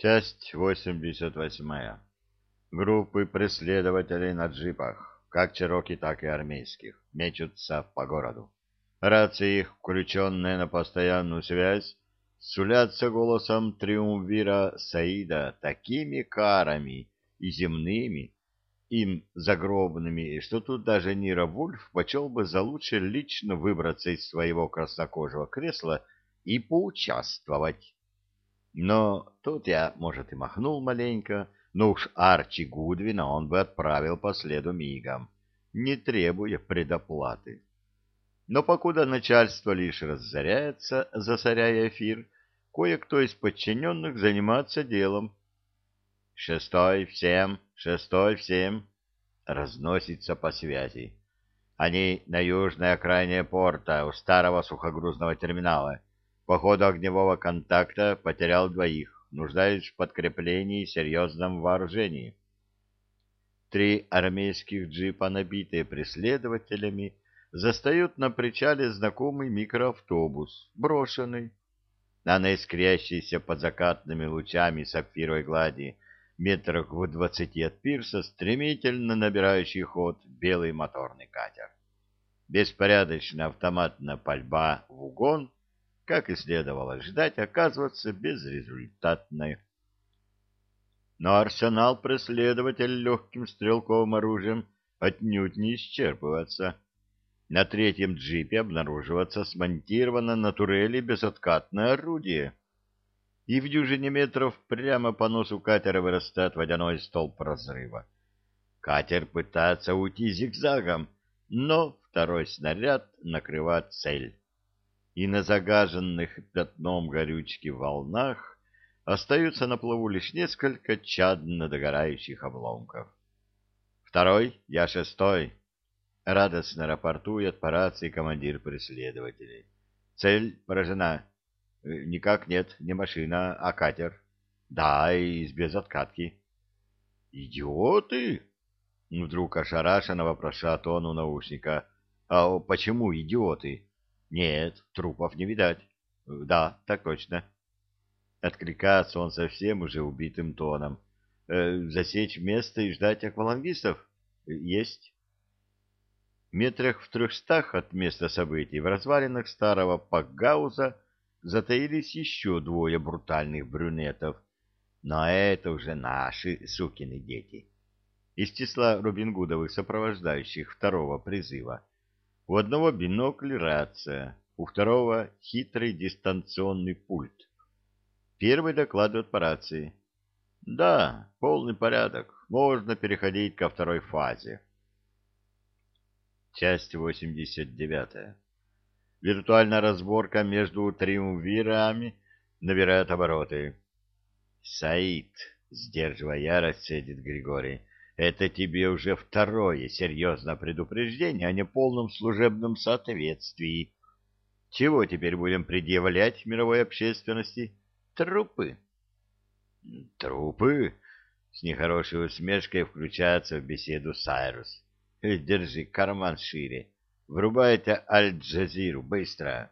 Часть 88. Группы преследователей на джипах, как чероки, так и армейских, мечутся по городу. Рации их, включенные на постоянную связь, сулятся голосом триумвира Саида такими карами и земными, им загробными, что тут даже Нира Вульф почел бы за лучше лично выбраться из своего краснокожего кресла и поучаствовать. Но тут я, может, и махнул маленько, но уж Арчи Гудвина он бы отправил по следу мигом, не требуя предоплаты. Но покуда начальство лишь разоряется, засоряя эфир, кое-кто из подчиненных заниматься делом. «Шестой всем! Шестой всем!» разносится по связи. Они на южной окраине порта у старого сухогрузного терминала. По ходу огневого контакта потерял двоих, нуждаясь в подкреплении и серьезном вооружении. Три армейских джипа, набитые преследователями, застают на причале знакомый микроавтобус, брошенный. А на искрящейся под закатными лучами сапфировой глади метрах в двадцати от пирса стремительно набирающий ход белый моторный катер. Беспорядочная автоматная пальба в угон как и следовало ждать, оказываться безрезультатной. Но арсенал преследователя легким стрелковым оружием отнюдь не исчерпывается. На третьем джипе обнаруживается смонтировано на турели безоткатное орудие. И в дюжине метров прямо по носу катера вырастает водяной столб разрыва. Катер пытается уйти зигзагом, но второй снаряд накрывает цель и на загаженных пятном горючки волнах остаются на плаву лишь несколько чадно догорающих обломков. Второй, я шестой, радостно рапортует по рации командир преследователей. Цель поражена. Никак нет, не машина, а катер. Да, и из безоткатки. Идиоты! Вдруг ошарашенно вопрошает он у наушника. А почему идиоты? Нет, трупов не видать. Да, так точно. Откликается он совсем уже убитым тоном. Э, засечь место и ждать аквалангистов? Есть. Метрах в трехстах от места событий в развалинах старого Пакгауза затаились еще двое брутальных брюнетов. Но это уже наши сукины дети. Из числа Робингудовых сопровождающих второго призыва у одного бинокль рация, у второго хитрый дистанционный пульт. Первый докладывает по рации. Да, полный порядок. Можно переходить ко второй фазе. Часть 89. Виртуальная разборка между триумвирами набирает обороты. Саид, сдерживая ярость, сидит Григорий. Это тебе уже второе серьезное предупреждение о неполном служебном соответствии. Чего теперь будем предъявлять мировой общественности? Трупы. Трупы? С нехорошей усмешкой включается в беседу Сайрус. Держи карман шире. Врубайте Аль-Джазиру быстро.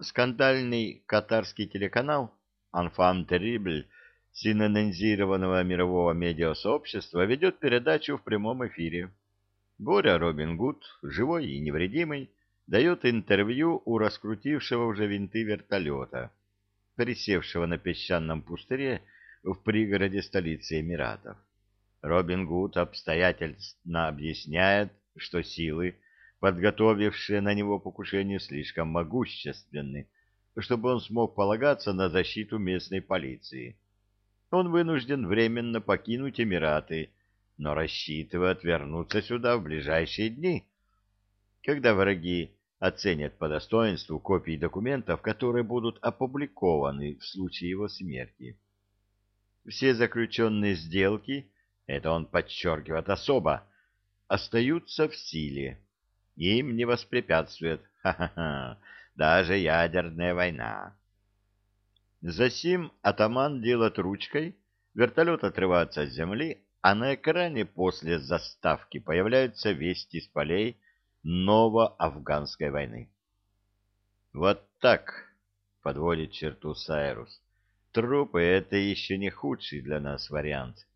Скандальный катарский телеканал «Анфам Террибль» синонизированного мирового медиасообщества ведет передачу в прямом эфире. Боря Робин Гуд, живой и невредимый, дает интервью у раскрутившего уже винты вертолета, присевшего на песчаном пустыре в пригороде столицы Эмиратов. Робин Гуд обстоятельно объясняет, что силы, подготовившие на него покушение, слишком могущественны, чтобы он смог полагаться на защиту местной полиции он вынужден временно покинуть Эмираты, но рассчитывает вернуться сюда в ближайшие дни, когда враги оценят по достоинству копии документов, которые будут опубликованы в случае его смерти. Все заключенные сделки, это он подчеркивает особо, остаются в силе. Им не воспрепятствует, ха-ха-ха, даже ядерная война. Засим атаман делает ручкой, вертолет отрывается от земли, а на экране после заставки появляются вести с полей ново-афганской войны. Вот так подводит черту Сайрус. Трупы — это еще не худший для нас вариант.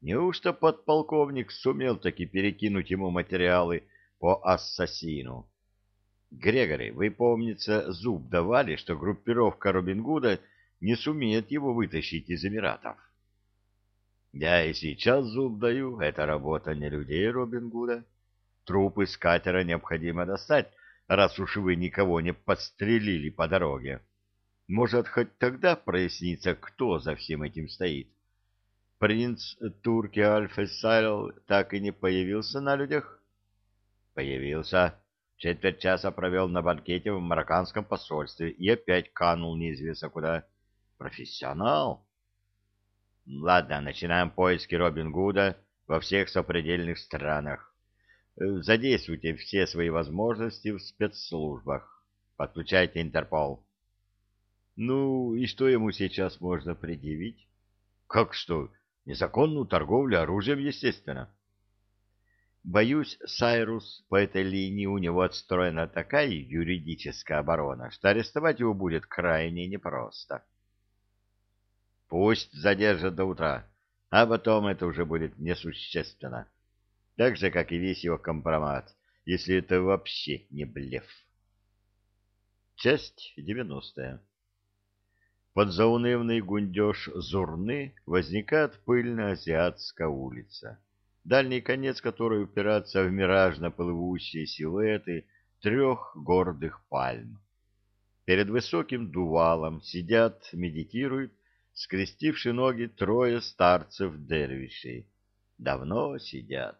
Неужто подполковник сумел таки перекинуть ему материалы по ассасину? Грегори, вы, помнится, зуб давали, что группировка Робин Гуда не сумеет его вытащить из Эмиратов. Я и сейчас зуб даю, это работа не людей Робин Гуда. Трупы с катера необходимо достать, раз уж вы никого не подстрелили по дороге. Может, хоть тогда прояснится, кто за всем этим стоит. Принц Турки Альфесайл так и не появился на людях? Появился. Четверть часа провел на банкете в марокканском посольстве и опять канул неизвестно куда. Профессионал? Ладно, начинаем поиски Робин Гуда во всех сопредельных странах. Задействуйте все свои возможности в спецслужбах. Подключайте Интерпол. Ну, и что ему сейчас можно предъявить? Как что? Незаконную торговлю оружием, естественно. Боюсь, Сайрус, по этой линии у него отстроена такая юридическая оборона, что арестовать его будет крайне непросто. Пусть задержат до утра, а потом это уже будет несущественно. Так же, как и весь его компромат, если это вообще не блеф. Часть девяностая. Под заунывный гундеж Зурны возникает пыльная азиатская улица, дальний конец которой упирается в миражно плывущие силуэты трех гордых пальм. Перед высоким дувалом сидят, медитируют, скрестивши ноги трое старцев-дервишей. Давно сидят.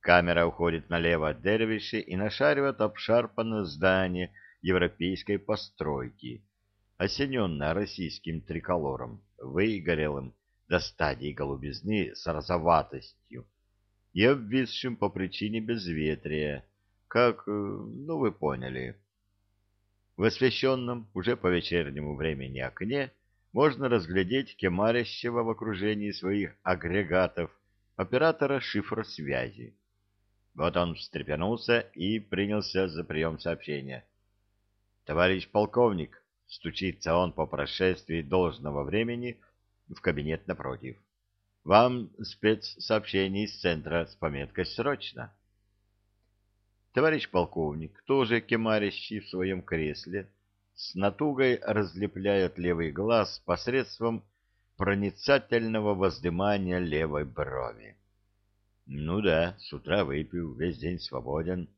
Камера уходит налево от дервишей и нашаривает обшарпанное здание европейской постройки — осененная российским триколором, выгорелым до стадии голубизны с розоватостью и обвисшим по причине безветрия, как, э, ну вы поняли. В освещенном уже по вечернему времени окне можно разглядеть кемарящего в окружении своих агрегатов оператора шифросвязи. Вот он встрепенулся и принялся за прием сообщения. «Товарищ полковник, Стучится он по прошествии должного времени в кабинет напротив. Вам спецсообщение из центра с пометкой «Срочно». Товарищ полковник, тоже кемарящий в своем кресле, с натугой разлепляет левый глаз посредством проницательного воздымания левой брови. Ну да, с утра выпил, весь день свободен.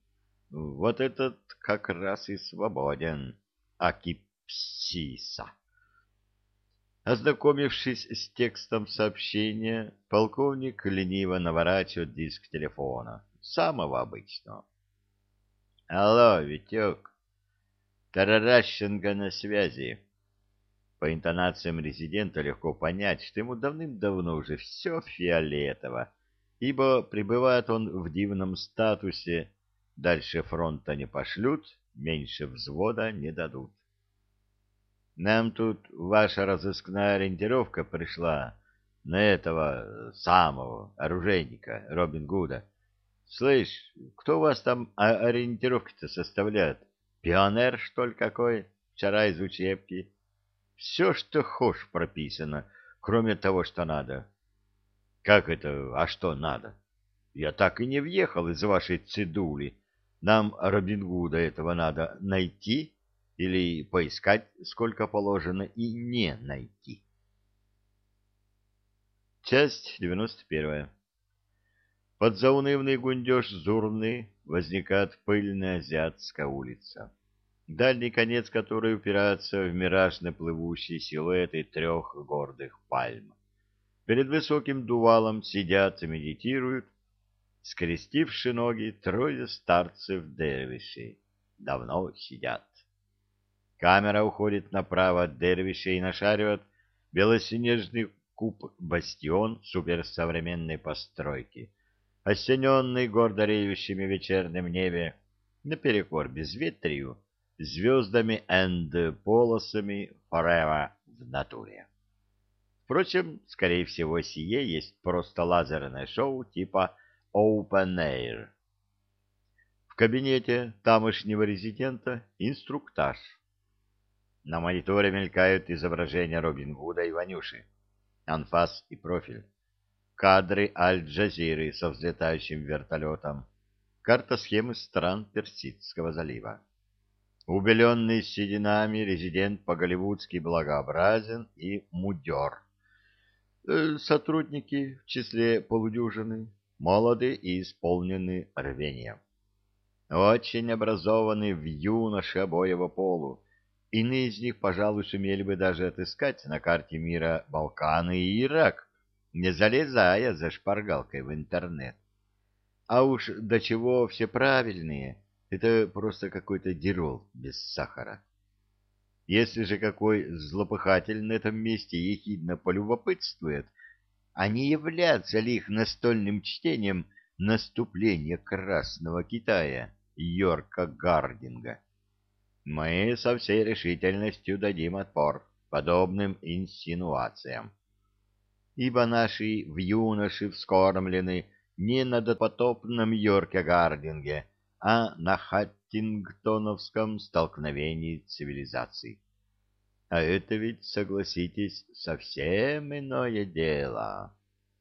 Вот этот как раз и свободен. Аки Псиса. Ознакомившись с текстом сообщения, полковник лениво наворачивает диск телефона, самого обычного. «Алло, Витек, Тараращенко на связи». По интонациям резидента легко понять, что ему давным-давно уже все фиолетово, ибо пребывает он в дивном статусе, дальше фронта не пошлют, меньше взвода не дадут. Нам тут ваша разыскная ориентировка пришла на этого самого оружейника Робин Гуда. Слышь, кто у вас там ориентировки-то составляет? Пионер, что ли, какой? Вчера из учебки. Все, что хошь, прописано, кроме того, что надо. Как это, а что надо? Я так и не въехал из вашей цидули. Нам Робин Гуда этого надо найти или поискать сколько положено и не найти. Часть 91. Под заунывный гундеж Зурны возникает пыльная азиатская улица, дальний конец которой упирается в миражно плывущие силуэты трех гордых пальм. Перед высоким дувалом сидят и медитируют, скрестивши ноги, трое старцев-дервишей. Давно сидят. Камера уходит направо от дервиша и нашаривает белоснежный куб-бастион суперсовременной постройки, осененный гордо реющими в вечернем небе, наперекор безветрию, звездами and полосами forever в натуре. Впрочем, скорее всего, сие есть просто лазерное шоу типа Open Air. В кабинете тамошнего резидента инструктаж. На мониторе мелькают изображения Робин Гуда и Ванюши, анфас и профиль, кадры Аль-Джазиры со взлетающим вертолетом, карта схемы стран Персидского залива. Убеленный сединами резидент по-голливудски благообразен и мудер. Э, сотрудники в числе полудюжины молоды и исполнены рвением. Очень образованы в юноше обоего полу. Иные из них, пожалуй, сумели бы даже отыскать на карте мира Балканы и Ирак, не залезая за шпаргалкой в интернет. А уж до чего все правильные — это просто какой-то дирол без сахара. Если же какой злопыхатель на этом месте ехидно полюбопытствует, а не является ли их настольным чтением наступление Красного Китая Йорка Гардинга, мы со всей решительностью дадим отпор подобным инсинуациям. Ибо наши в юноши вскормлены не на допотопном Йорке Гардинге, а на Хаттингтоновском столкновении цивилизаций. А это ведь, согласитесь, совсем иное дело.